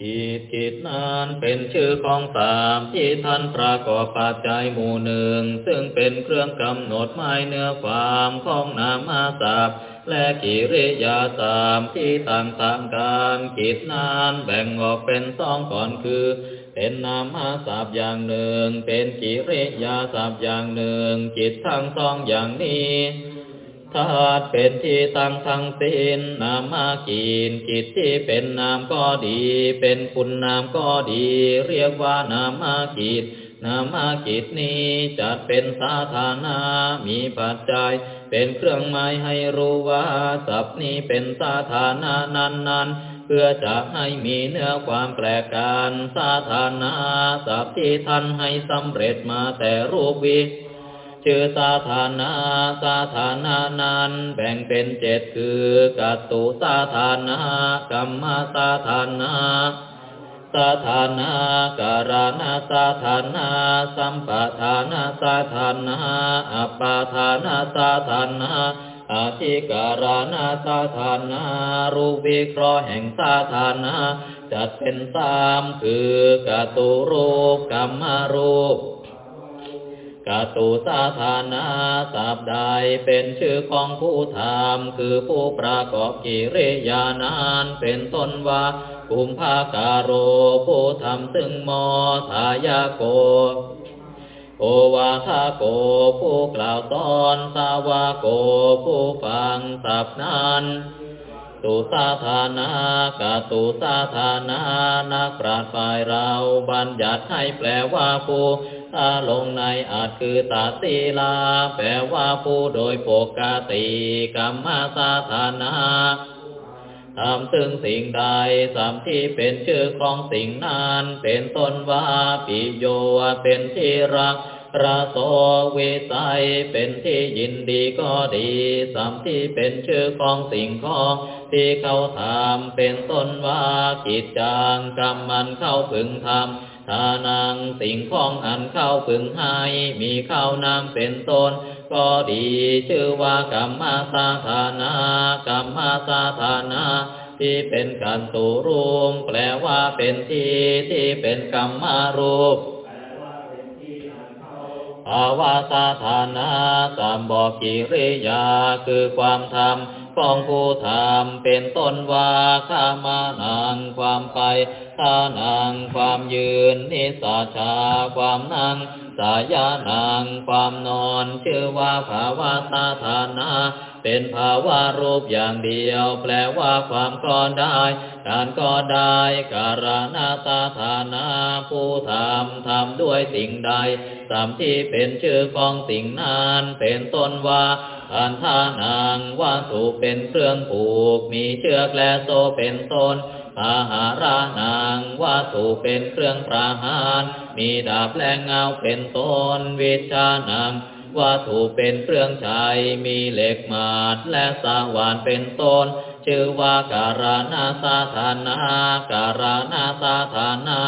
จิตจิตนั้นเป็นชื่อของสามที่ท่านประกอบปัจจัยหมู่หนึ่ง ซึ่งเป็นเครื่องกำหนดหมายเนื้อความของนามาสัพและกิริยาสามที่ต่างต่างกันกิจนั้นแบ่งออกเป็นสองก่อนคือ เป็นนามาสัพอย่างหนึ่ง เป็นกิริยาสัพอย่างหนึ่งกิจทั้งสองอย่างนี้ ธาตุเป็นที่ตั้งทั้งสิ้นนามากินกิจที่เป็นนามก็ดี เป็นคุณนามก็ดี เรียกว่านามากิจนามากิจนี้จัดเป็นสาธานามีปัจจัย เป็นเครื่องหมายให้รู้ว่าสัพนี้เป็นสาธานานั้นนั้นเพื่อจะให้มีเนื้อความแปลการสาธานาสัพที่ท่านให้สำเร็จมาแต่รูปวิ ชื่อสาธานาสาธานานั้นแบ่งเป็นเจ็ดคือกัตตุสาธานากัมมสาธานาสาธานาการานาสาธานาสัมปทานาสาธานาอัปปทานาสาธานาอาธิการานาสาธานารูปวิเคราะห์แห่งสาธานาจัดเป็นสามคือกตุรูปกัมมรูป กตุสาธานาสับใดเป็นชื่อของผู้ทำคือผู้ประกอบกิริยานานเป็นต้นว่ากุมภาการโรผู้ทำซึ่งมอทายาโกโอวาทาโกผู้กล่าวตอนสาวาโกผู้ฟังสับนั้นตุสาธานากาตุสาธานานักปราชญ์ฝ่ายเราบัญญัติให้แปลว่าผู้ ถ้าลงในอาจคือตาตีลา แปลว่าผู้โดยปกติกรรมสาธานาทำซึ่งสิ่งใดสามที่เป็นชื่อของสิ่งนั้นเป็นต้นว่าปิโยเป็นที่รักระโสเวสัยเป็นที่ยินดีก็ดีสามที่เป็นชื่อของสิ่งของ ที่เขาทำเป็นต้นว่ากิจจางกรรมมันเข้าพึงทำ ทานังสิ่งของอันเข้าพึงให้มีเข้านามเป็นต้น ก็ดีชื่อว่ากรรมมาสาธานากรรมมาสาธานาที่เป็นการตูรูมแปลว่าเป็นที่ที่เป็นกรรมารูปภาวาสาธานาสามบอกกิริยาคือความธรรมของผู้ทำเป็นต้นว่าข้ามานังความไป ทานังความยืนนิสาชาความนั่งสายานังความนอนชื่อว่าภาวะตาธานาเป็นภาวะรูปอย่างเดียว แปลว่าความก็ได้ การก็ได้การณาตาธานาผู้ทำทำด้วยสิ่งใดตามที่เป็นชื่อของสิ่งนั้นเป็นต้นว่าทานทานังว่าถูกเป็นเครื่องผูก มีเชือกและโซเป็นต้น อาหารานังวาถูกเป็นเครื่องประหาร มีดาบแรงเงาเป็นต้นวิชานังว่าถูกเป็นเครื่องใช้มีเหล็กมาดและสาวานเป็นต้น ชื่อว่าการานาสาธานาการานาสาธานา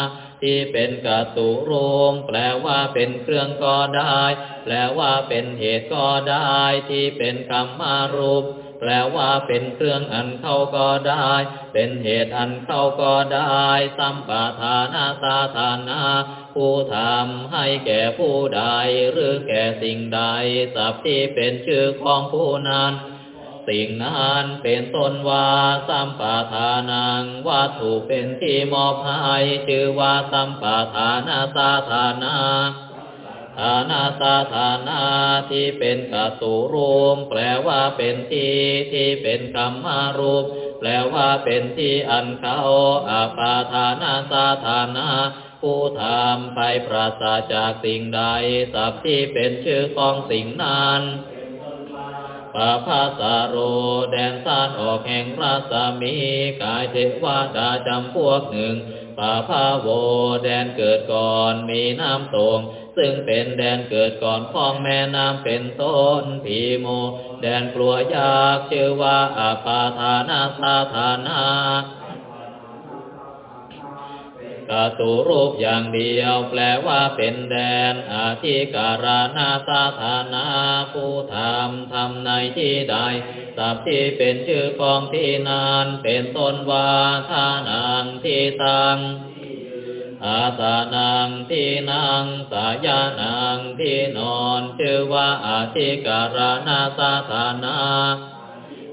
ที่เป็นกตุรูมแปลว่าเป็นเครื่องก็ได้ แปลว่าเป็นเหตุก็ได้ ที่เป็นคำมารูป แปลว่าเป็นเครื่องอันเข้าก็ได้ เป็นเหตุอันเข้าก็ได้สัมปทานาสาธานาผู้ทำให้แก่ผู้ใด หรือแก่สิ่งใดสัพที่เป็นชื่อของผู้นั้นสิ่งนั้นเป็นต้นว่าสัมปทานังวัตถุเป็นที่มอบให้ชื่อว่าสัมปทานาสาธานาฐานาสาธานาที่เป็นกตุรูม แปลว่าเป็นที่ที่เป็นกรรมารูป แปลว่าเป็นที่อันเขาอาปาทานาสาธานาผู้ทำไปปราศจากสิ่งใดสับที่เป็นชื่อของสิ่งนั้นปาภาสาโรแดนสานออกแห่งราสมีกายเทวดาจำพวกหนึ่งปาภาโวแดนเกิดก่อนมีน้ำตง ซึ่งเป็นแดนเกิดก่อนของแม่น้ำเป็นต้นพีโม แดนกลัวยากชื่อว่าอาปาธานาสาธานากาตุรูปอย่างเดียวแปลว่าเป็นแดน อาธิการณาสาธานาผู้ทำทำในที่ใดสัพที่เป็นชื่อของที่นานเป็นต้นว่าทานังที่ตัง อาสานังที่นังสายานังที่นอนชื่อว่าอาธิการณาสาธานา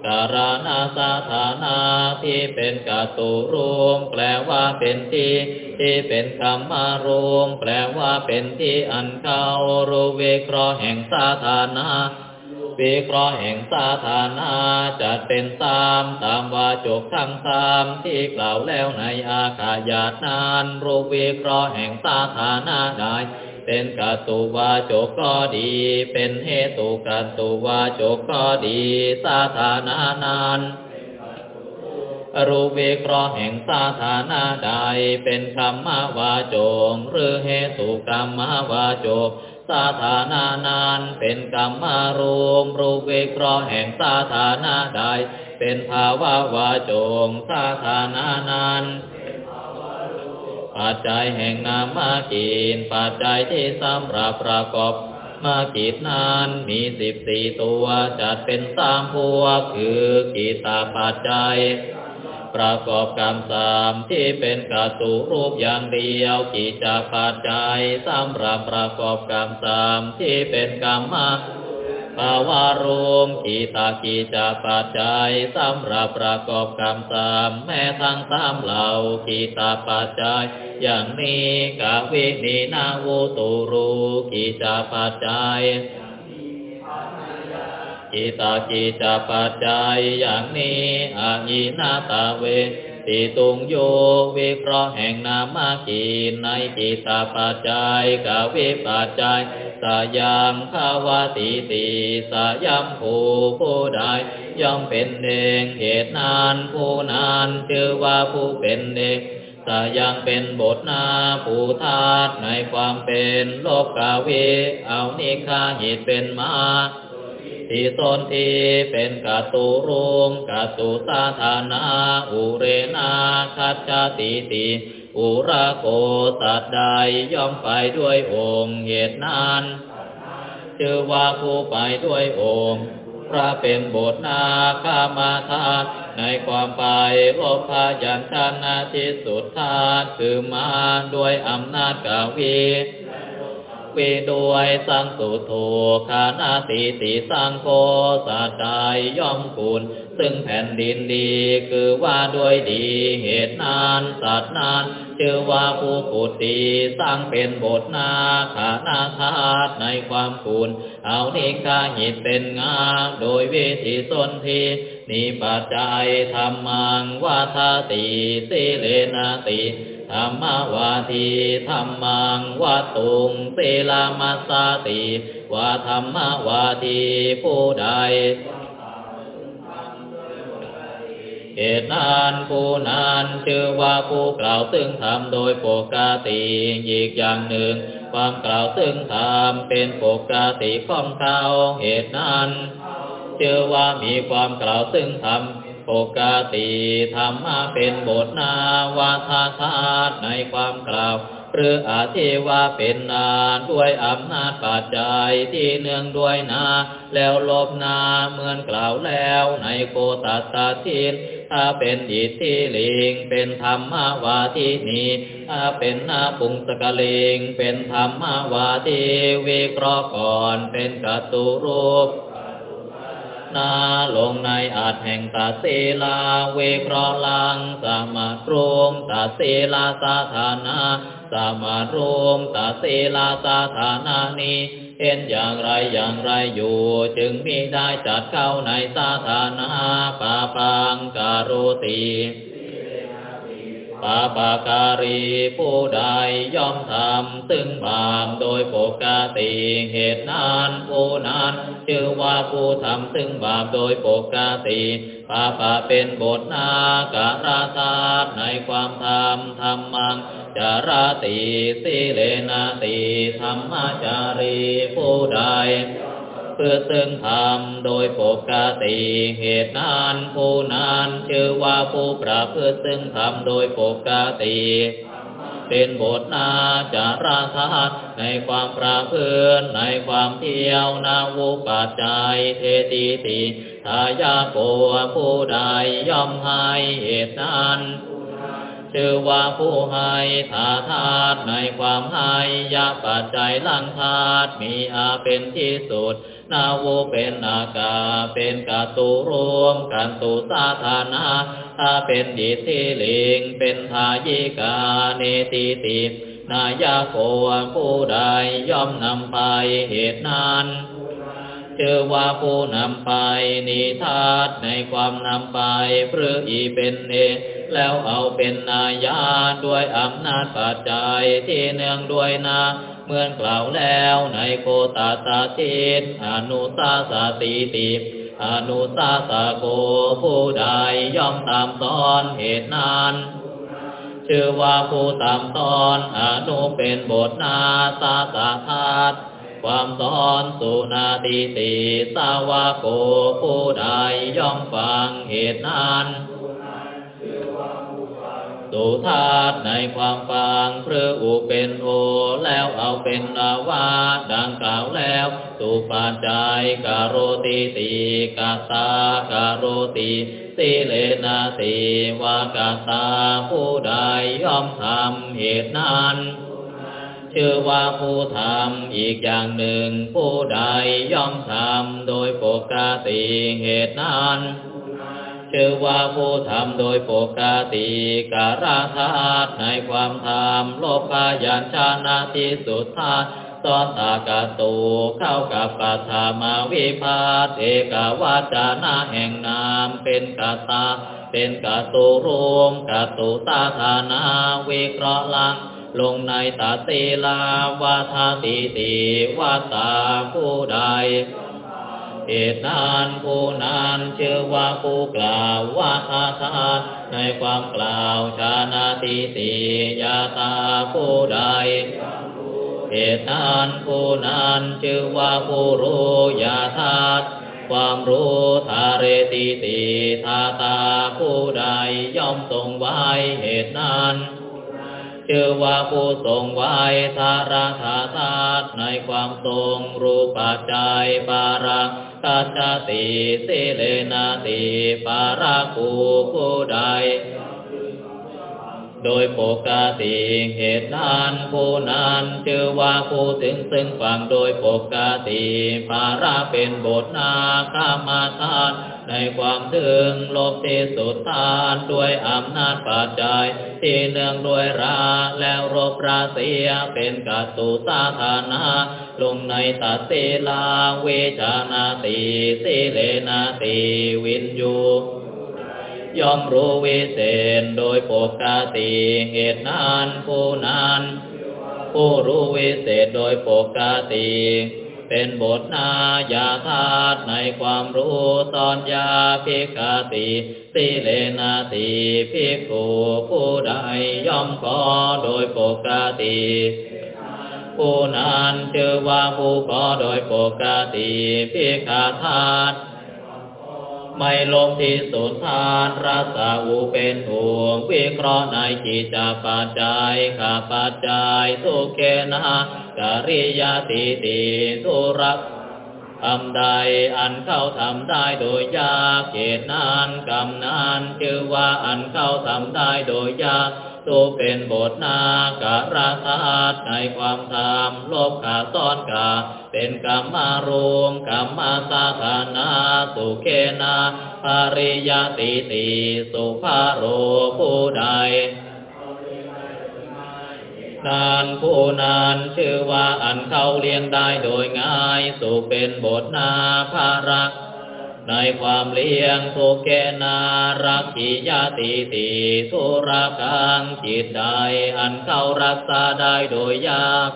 การณาสาธานาที่เป็นกตุรูมแปลว่าเป็นที่ที่เป็นคำมารวมแปลว่าเป็นที่อันเขารู้เวเคราะห์แห่งสาธานา วิเคราะแห่งสาธานาจัดเป็นสามตามวาจกทั้งสามที่กล่าวแล้วในอาคาญาตนานรูปวิเคราะแห่งสาธานาได้เป็นกตุวาจกก็ดี เป็นเหตุกตุวาจกก็ดีสาธานานานรูปวิเคราะห์แห่งสาธานาใดเป็นคำมาวาจงหรือเหตุกรรมมาวาจกาธานานานเป็นกรรมารวมรูปวิเคราะห์แห่งสาธานาใดเป็นภาวะวาจงสาธานานานปัจจัยแห่งนามมากินปัจจัยที่สำหรับประกอบมากิจนานมีสิบสี่ตัวจัดเป็นสามพวกคือกิตาปัจจัย ประกอบกรรมสามที่เป็นกตุรูปอย่างเดียวกิจาปัจจัยสำหรับประกอบกรรมสามที่เป็นกรรมมาภาวารวมกีตากีจาปัจจัยสำหรับประกอบกรรมสามแม้ทั้งสามเหล่ากีตาปัจจัย อย่างนี้กาวินีนาวุตุรูกีจาปัจจัย กีตากีจาปัจจัยอย่างนี้อายีนาตาเวติตุงโยวิเคราะห์แห่งนามากีในกิตาปัจจัยกาวิปัจจัยสายังภาวติติสายัมภูผู้ใดย่อมเป็นเองเหตุนานผู้นานชื่อว่าผู้เป็นเองสายังเป็นบทนาผู้ธาตุในความเป็นโลกกาเวเอานิคาหิตเป็นมา ที่ตนที่เป็นกาตุรุงกาตุสาธานา อุเรนาคัจจติติอุระโกสัตใดย่อมไปด้วยองค์เหตุนั้นชื่อว่าผู้ไปด้วยองค์ พระเป็นบทนาคามาทานในความไปโลภายัญชนะที่สุดทานคือมาด้วยอำนาจกาวี วีด้วยสังสุโธคานาติติสังโฆสัตไดย่อมคุณซึ่งแผ่นดินดีคือว่าด้วยดีเหตุนานสัตว์นานชื่อว่าผู้กุดีสร้างเป็นบทนาขานาธาตในความคุณเอานิกาหิตเป็นงาโดยวิธีสนทีนิปัจจัยธรรมังวาทาติสิเลนาติ ธรรมวาทีธรรมังวาตุงเสลามาสาติวาธรรมวาทีผู้ใดเหตุนานผู้นานชื่อว่าผู้กล่าวซึ่งธรรมโดยปกติอีกอย่างหนึ่ง ความกล่าวซึ่งธรรมเป็นปกติของเขาเหตุนั้นชื่อว่ามีความกล่าวซึ่งธรรม ปกติธรรมะเป็นบทนาวาทาธาตุในความกล่าว หรืออาทิว่าเป็นนาด้วยอำนาจปัจจัยที่เนื่องด้วยนา แล้วลบนาเหมือนกล่าวแล้วในโกตัสสะทินถ้าเป็นอิทธิลิง เป็นธรรมวาทีนีถ้าเป็นนาปุงสกลิง เป็นธรรมวาทีวิเคราะห์ก่อนเป็นกัตุรูป นาลงในอาจแห่งตาเซลาเวเคราะหลังสามารถรวมตาเซลาสาธานาสามารถรวมตาเซลาสาธานานี้เห็นอย่างไรอย่างไรอยู่จึงมีได้จัดเข้าในสาธานาปาปังการุติ ปาปาการีผู้ใดย่อมทำซึ่งบาปโดยปกติเหตุนั้นผู้นั้นชื่อว่าผู้ทำซึ่งบาปโดยปกติปาปาเป็นบทนาการาธาในความทำธรรมังจาราติสิเลนาติธรรมจารีผู้ใด เพื่อซึ่งธรรมโดยปกติเหตุนั้นผู้นั้นชื่อว่าผู้ประพฤติซึ่งธรรมโดยปกติเป็นบทนาจาราธาตในความประพฤติในความเที่ยวนาวุปัจจัยเทติติทายาโกผู้ใดย่อมให้เหตุนั้นชื่อว่าผู้ให้ถาธาตในความให้ยาปัจจัยลังธาตุมีอาเป็นที่สุด นาวเป็นอากาเป็นกาตุรวมกันตุสาธานาถ้าเป็นดิทิลิง เป็นทายิกาเนติตินายาโกผู้ใดย่อมนำไปเหตุนั้นชื่อว่าผู้นำไปนิทาตในความนำไปพรืออีเป็นเอแล้วเอาเป็นนายาด้วยอำนาจปัจจัยที่เนื่องด้วยนา เหมือนกล่าวแล้วในโคตาสาจิตอนุสาสติติอนุสาสโกผู้ใดย่อมตามตอนเหตุนั้นชื่อว่าผู้ตามตอนอนุเป็นบทนาสาสาธาตความตอนสุนาติติสาวาโกผู้ใดย่อมฟังเหตุนั้น สุธาตในความฟังพระอุเป็นโอแล้วเอาเป็นอาวาดังกล่าวแล้วสุปาจัยกโรติติกาตากโรติสิเลนาติวากาตาผู้ใดย่อมทำเหตุนั้นชื่อว่าผู้ทำอีกอย่างหนึ่งผู้ใดย่อมทำโดยปกติเหตุนั้น ชื่อว่าผู้ทำโดยปกติการาธาตุในความทำโลภายัญชนะที่สุดทาตอนตากาตูเข้ากับปัทามาวิพาตเอกวาจานาแห่งนามเป็นกาตา เป็นกาตูรวมกาตูตาธานาวิเคราะห์ลังลงในตาตีลาวาทาติติวาตาผู้ใด เหตุนั้นผู้นั้นชื่อว่าผู้กล่าวว่าอาทานในความกล่าวชานาติติยาตาผู้ใดเหตุนั้นผู้นั้นชื่อว่าผู้รู้ยาธาตความรู้ทาเรติติทาตาผู้ใดย่อมทรงไว้เหตุนั้นชื่อว่าผู้ทรงไว้ทาราธาธาตุในความทรงรูปจัยปารา ตัจติสิเลนาติปาราคูผู้ใด โดยปกติเหตุนั้นผู้นั้นชื่อว่าผู้ถึงซึ่งฟังโดยปกติภาระเป็นบทนาคามาทาน ในความถึงลบที่สุดทานด้วยอำนาจปัจจัยที่เนื่องด้วยราแล้วรบราเสียเป็นกัตตุสาธานา ลงในตัดเตลาเวชานาติสิเลนาติวินยูย่อมรู้วิเศษโดยปกติเหตุนั้นผู้นั้นผู้รู้วิเศษโดยปกติ เป็นบทนายาธาตุในความรู้ตอนยาพิกาติสิเลนาติพิกขุผู้ใดย่อมขอโดยปกติ ผู้นั้นชื่อว่าผู้ขอโดยปกติพิกาธาตุไม่ลงที่สุนทานรัสาวูเป็นห่วงวิเคราะห์ในจิตปัจจัยขาปัจจัยทุเกนะกริยาติติทุรักทำใดอันเข้าทำได้โดยยากเกตนานกรรมนานชื่อว่าอันเข้าทำได้โดยยาก ตูเป็นบทนาการาธาตุในความธรรมลบขาซ้อนกาเป็นกรรมารุมกรรมาสาธานาสุเคนาภาริยติติสุภาโรผู้ใดนานผู้นานชื่อว่าอันเขาเลี้ยงได้โดยง่าย สุเป็นบทนาภารัก ในความเลี้ยงทุกเกนารักขิยาติติทุรักังจิตใดอันเขารักษาได้โดยยาก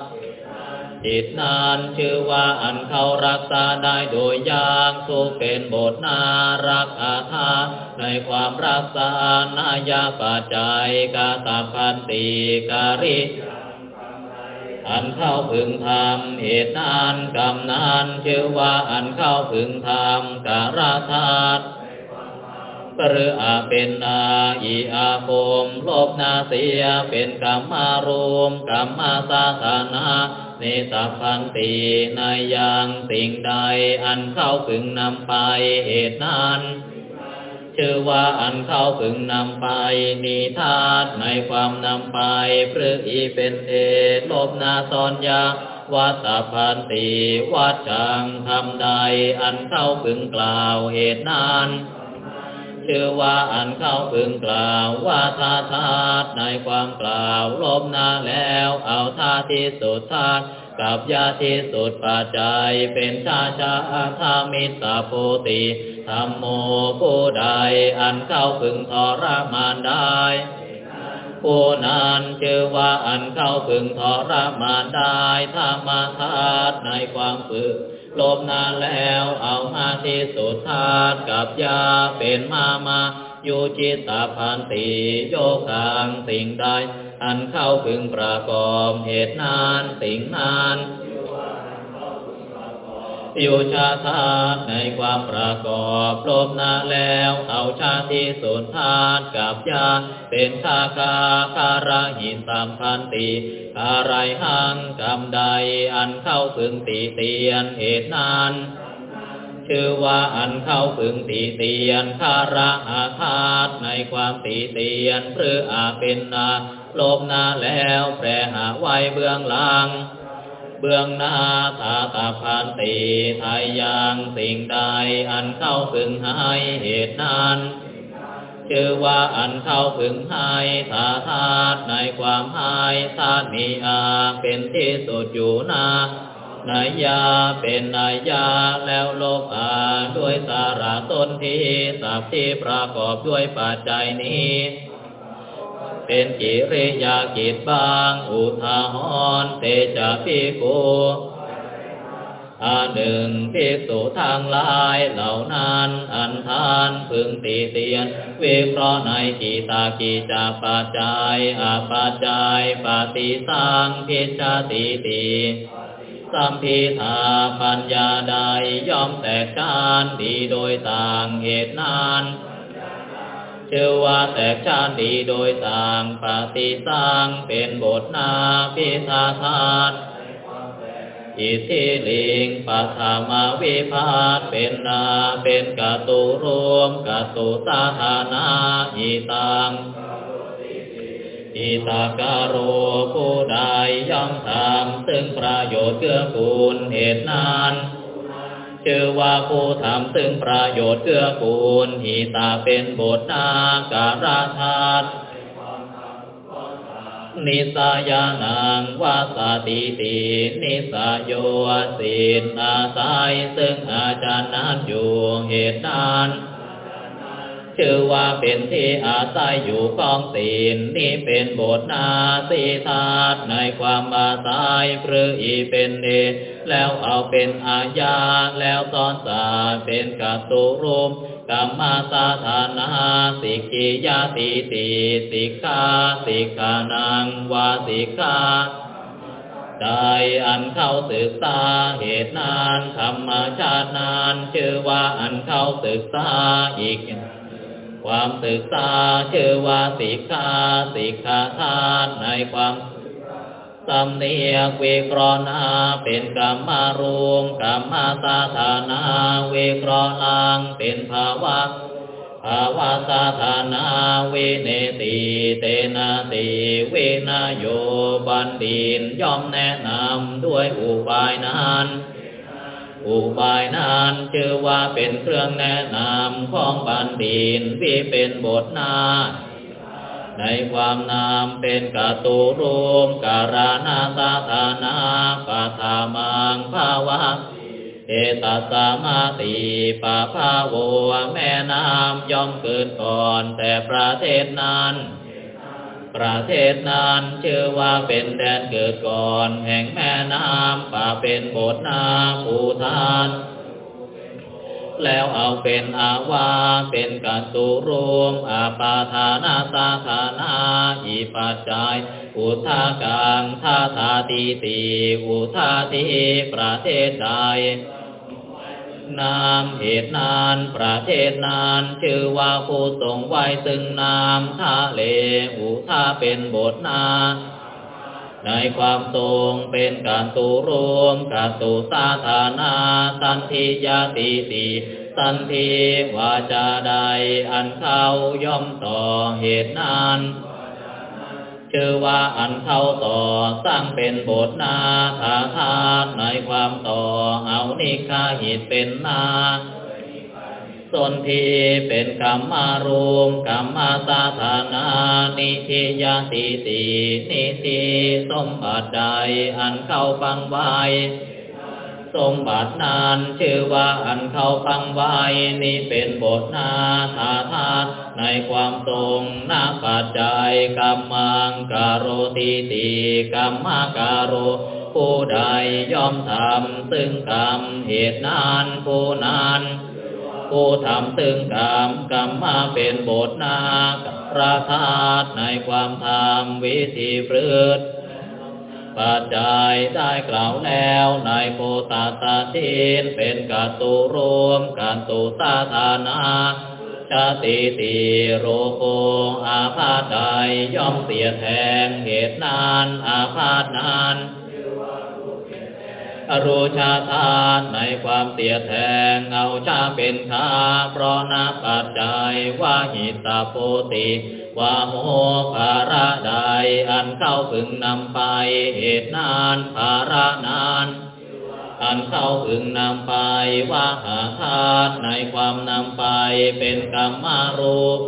จิตนานชื่อว่าอันเขารักษาได้โดยยากทุเป็นบทนารักอาทาในความรักษานายาปัจจัยกาตาพันติการิ อันเข้าพึงทำเหตุนานกรรมนานชื่อว่าอันเข้าพึงทำการาธาตุปรืออาเป็นนาอีอาคมโลบนาเสียเป็นกรรมารวมกรรมสาธานาเนสัพพันติในยังสิ่งใด อันเข้าพึงนำไปเหตุนั้น ชื่อว่าอันเข้าพึงนำไปนิทานในความนำไปพฤอีเป็นเอลบนาตอนยาวัตพันติวัดจังทำใด อันเข้าพึงกล่าวเหตุนั้นชื่อว่าอันเข้าพึงกล่าวว่าทาทาตในความกล่าวลบนาแล้ว เอาท่าที่สุดทาตกับยาที่สุดปัจจัยเป็นชาชาธามิตาโพติ ธรรมโมผู้ใดอันเข้าพึงทรมานได้ผู้นั้นชื่อว่าอันเข้าพึงทรมานได้ธรรมธาตุในความฝึกลบนานแล้วเอามาที่สุดธาตุกับยาเป็นมามาอยู่จิตตาพันติโยกังสิ่งใด อันเข้าพึงประกอบเหตุนานสิ่งนั้น อยู่ชาธาตุในความประกอบลบนาแล้ว เอาชาติสุดธาตุกับยาเป็นชาคาคาราหินตามพันติอะไรหังกรรมใดอันเข้าพึงตีเตียนเหตุนั้นชื่อว่าอันเข้าพึงตีเตียนคาระอาธาตในความตีเตียนเพื่ออาเป็นนาลบนาแล้วแปรหาไว้เบื้องหลัง เบื้องหน้าตาตาพันตีไทยยังสิ่งใดอันเข้าพึงให้เหตุนั้นชื่อว่าอันเข้าพึงให้ทาธาตในความให้ธาตุมีอาเป็นที่สุดอยู่นาในยาเป็นนายาแล้วโลกอาด้วยสาระต้นที่สับที่ประกอบด้วยปัจจัยนี้ เป็นกิริยากิจบาง อุทาหรณ์เตจะพิโกอาหนึ่งภิกษุทางลายเหล่านั้น อันทานพึงตีเตียนวิเคราะห์ในกีตากีจาปัจจัยอาปัจจัยปฏิสังพิชาติตีสัมพิธาปัญญาใดย่อมแตกฉานดีโดยต่างเหตุนั้น ชื่อว่าแตกฉานดีโดยต่างปฏิสังเป็นบทนาพิธาธาตอิทิลิงปัทมาวิพาตเป็นนาเป็นกตุรวมกตุสาธานาอิตังอิตาการโรผู้ใดย่อมทำซึ่งประโยชน์เกื้อกูลเหตุนั้น ชื่อว่าผู้ทำซึ่งประโยชน์เกื้อกูลหิตาเป็นบทนาการาธาตุนิสายานังวาสติตินิสาโยสินอาศัยซึ่งอาจารย์นั้นอยู่เหตุนั้นชื่อว่าเป็นที่อาศัยอยู่ของศีลนี่เป็นบทนาสีธาตุในความอาศัยพรืออีเป็นเด แล้วเอาเป็นอาญาแล้วตอนสาเป็นกัตุรุมกรรมาสาธานาสิกิยาติติสิกขาสิกขานังวาสิกขาได้อันเข้าศึกษาเหตุนานธรรมชาตินานชื่อว่าอันเข้าศึกษาอีก ความศึกษาชื่อว่าสิกขาสิกขาทานในความ สำเนียกเวกรณาเป็นกรรมารวมกรรมสาธานาเวกรนังเป็นภาวะภาวะสาธานาเวเนติเตนาติเวนโยบันดินย่อมแนะนำด้วยอุบายนั้นอุบายนั้นชื่อว่าเป็นเครื่องแนะนำของบัณฑิตที่เป็นบทนา ในความนามเป็นกตุรูมการานาสาธานาปัทามังภาวะเอตัสมาติปะภาโวแม่น้ำย่อมเกิดก่อนแต่ประเทศนั้น ประเทศนั้นชื่อว่าเป็นแดนเกิดก่อน แห่งแม่น้ำป่าเป็นบทนาภูทาน แล้วเอาเป็นอาวา เป็นกัตุรวมอาปาทานาสาธานาอิปัจจัย อุทากังทาทาติติอุทาติประเทศใดนามเหตุนานประเทศนานชื่อว่าผู้ทรงไว้ซึ่งนามทะเลอุทาเป็นบทนา ในความทรงเป็นการตูรวมการตูสาธานาสันทิยาติติสันทิวาจาใดอันเขาย่อมต่อเหตุนานชื่อว่าอันเข้าต่อสร้างเป็นบทนาถาทานในความต่อเอานิคาหิตเป็นนา สนทีเป็นกรรมารวมกรรมสาธานานิทิยาติตินิทิสมบัติใดอันเข้าฟังไว้สมบัตินานชื่อว่าอันเข้าฟังไว้นี่เป็นบทนาถาทาในความทรงนาปัจจัยกรรมังการโรติติกรรมการโรผู้ใดย่อมทำซึ่งกรรมเหตุนานผู้นั้น ผู้ทำซึ่งกรรมกรรมมาเป็นบทนาประทานในความทำวิธีพฤติปัจจัยได้กล่าวแล้วในโพตาตาทินเป็นกาตุรวมการตุสาธานาชาติติโรโกอาพาธใดย่อมเสียแทงเหตุนานอาพาธนาน อรูชาทานในความเสียแทงเอาชาเป็นข้าเพราะนาปัจจัยว่าหิตาโพติว่าโมภาระใดอันเข้าพึงนำไปเหตุนานภาระนานอันเข้าพึงนำไปว่าหาทานในความนำไปเป็นกรรมารูป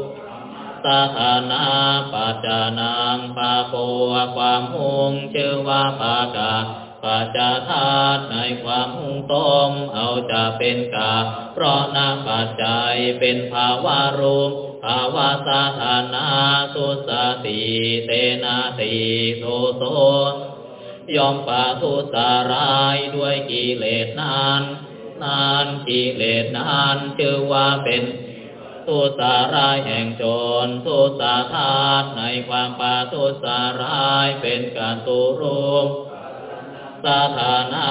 สาธานาปัจจานังปาโปความหงเชื่อว่าปากา ปัจจาทานในความหุงต้มเอาจะเป็นกา เพราะนาปัจจัยเป็นภาวะรูปภาวะสาธานาสุสติเตนาติโทโสยอมปาทุสารายด้วยกิเลสนาน นานกิเลสนานชื่อว่าเป็นทุสารายแห่งโจรทุสาธาตในความปาทุสารายเป็นการตุรุม สาธานา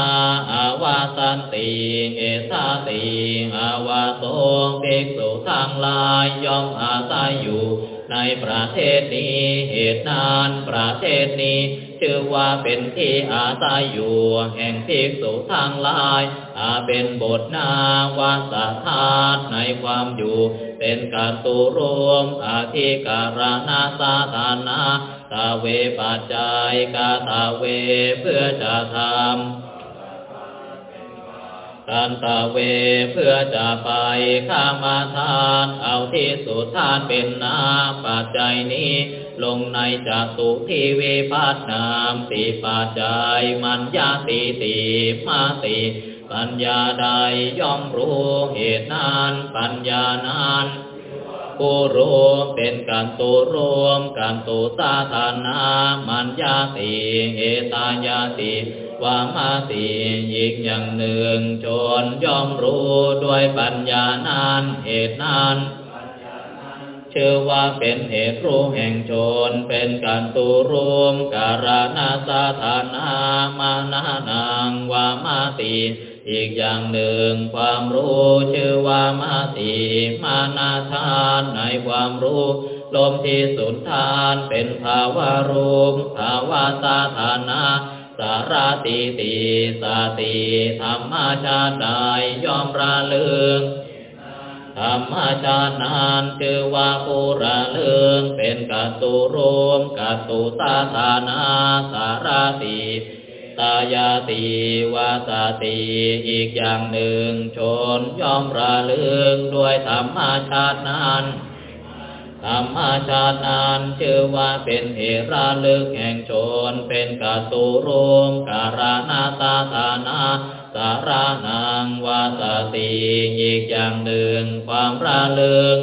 อาวาสันติเอสาติอาวาโตภิกษุทางลายย่อมอาศัยอยู่ ในประเทศนี้เหตุนานประเทศนี้ชื่อว่าเป็นที่อาศัยอยู่ แห่งภิกษุทางลายอาเป็นบทนาวาสธาตในความอยู่ เป็นการตูรวมอาธิการณาสาธานาตาเวปัจจัยกาตาเวเพื่อจะทำการตาเวเพื่อจะไปข้ามาทานเอาที่สุดทานเป็นนาปัจจัยนี้ลงในจัตุทีวิพัฒนามติปัจจัยมัญญาติติมาติ ปัญญาใดย่อมรู้เหตุนานปัญญานานผู้รู้เป็นการตูรวมการตูสาธานามัญญาติเอตายาติวามาติอีกอย่างหนึ่งจนย่อมรู้ด้วยปัญญานานเหตุนานชื่อว่าเป็นเหตุรู้แห่งชน เป็นการตูรวมการณาสาธานามานานังวามาติ อีกอย่างหนึ่งความรู้ชื่อว่ามาติมานาทานในความรู้ลมที่สุนทานเป็นภาวะรูปภาวะสาธานาสารติติสาติธรรมชาติใดยอมระลึงธรรมชาตินานชื่อว่าภูระลึงเป็นกัตตุรวมกัตตุสาธานาสารติ ตายาติวาสาติอีกอย่างหนึ่ง ชนย่อมระลึกด้วยธรรมชาตินั้นธรรมชาตินั้นชื่อว่าเป็นเหตุระลึกแห่งชน เป็นกัตุรุมการณาตาธานาสารานังวาสติอีกอย่างหนึ่งความระลึก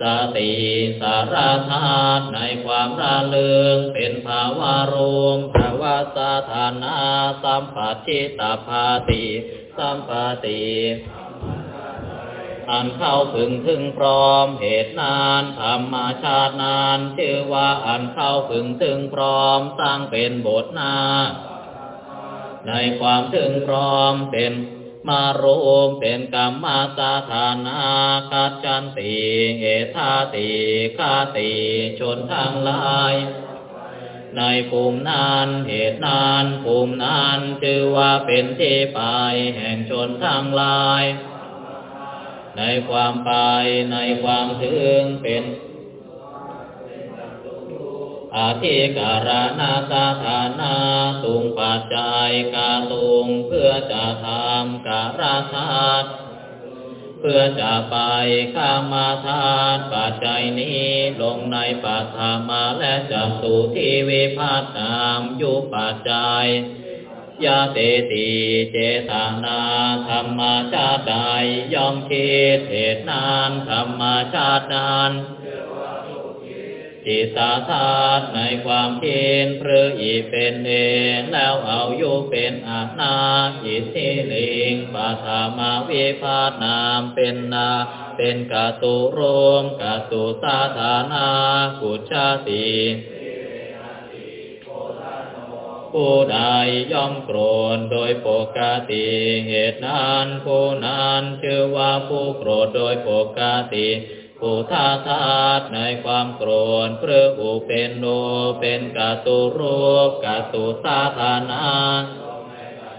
สติสารธาตุในความระลึกเป็นภาวะรวมภาวะสาธานาสัมปัชิตาภาติสัมปติอันเข้าพึงถึงพร้อมเหตุนานธรรมชาตินานชื่อว่าอันเข้าพึงถึงพร้อมสร้างเป็นบทนา ในความถึงพร้อมเป็น มาโรมเป็นกรรมาสาธานาคัจจันติเอธาติคาติชนทางลาย ในภูมินานเหตุนานภูมินานชื่อว่าเป็นที่ไปแห่งชนทางลาย ในความไปในความถึงเป็น อาทิการนาสาธานาตุงปัจจัยกาตุงเพื่อจะทำการาธาตุเพื่อจะไปข้ามาธาตปัจจัยนี้ลงในปัตถามาและจักสุที่วิพาตามยุปัจจัยยาเตติเจตานาธรรมชาติใดย่อมคิดเหตุนานธรรมชาตินั้นจิ ตตาธาตในความเพียรพระอีเป็นเองแล้วเอาอยู่เป็นอาณาจิตที่ลิงปัทามาวิพาทนามเป็นนาเป็นกาตุโรมกาตุสาธานากุชาติผู้ใดย่อมโกรธโดยปกติเหตุนั้นผู้นั้นชื่อว่าผู้โกรธโดยปกติ ผู้ทาทาตในความโกรธเพื่ออุเป็นโนเป็นกาตุรูปกาตุสาธานา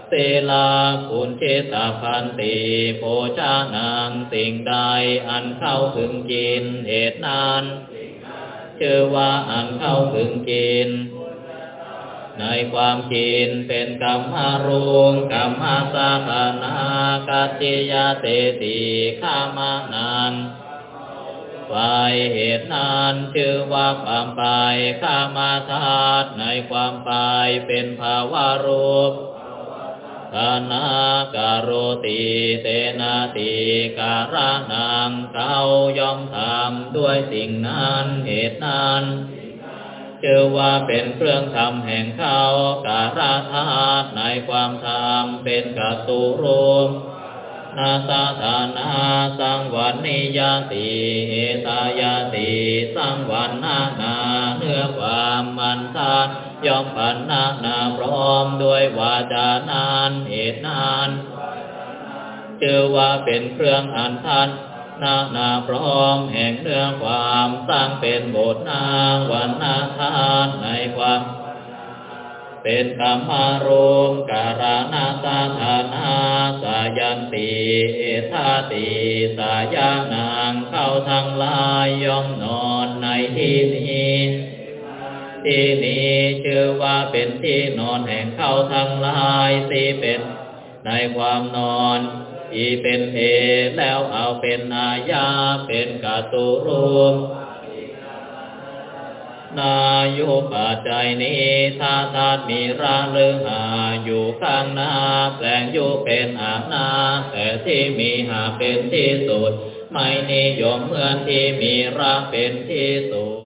เสลาปุญเชตาพันติโพชานังสิ่งใดอันเข้าถึงกินเหตุนั้นเชื่อว่าอันเข้าถึงกิน ในความกินเป็นกรรมารมกรรมสาธานากัจจิยาเตติขามานัน ไปเหตุนั้นชื่อว่าความไปข้ามาธาตุในความไปเป็นภาวะรูปธนาการโรติเตนาติการานังเขายอมทำด้วยสิ่งนั้นเหตุนั้นชื่อว่าเป็นเครื่องทำแห่งเขาการาธาตุในความทำเป็นกัตตุรูป นาสาธานาสังวันนิยติเหตายาติสังวันนานาเนื้อความมันทานย่อมพันนานาพร้อมด้วยวาจานานเหตุนานชื่อว่าเป็นเครื่องอันทันนานาพร้อมแห่งเนื้อความสร้างเป็นบทนางวันนาทานในความ เป็นธรรมารมการณาสาธานาสายันติเอธาติสายานางเข้าทางลายย่อมนอนในที่นี้ที่นี้ชื่อว่าเป็นที่นอนแห่งเข้าทางลายที่เป็นในความนอนอีเป็นเหตุแล้วเอาเป็นอาญาเป็นกาตุรูม นายุปัจจัยนี้ถ้าธาตุมีราหรือหาอยู่ข้างหน้าแปลงอยู่เป็นอาณาแต่ที่มีหาเป็นที่สุด ไม่นิยมเหมือนที่มีราเป็นที่สุด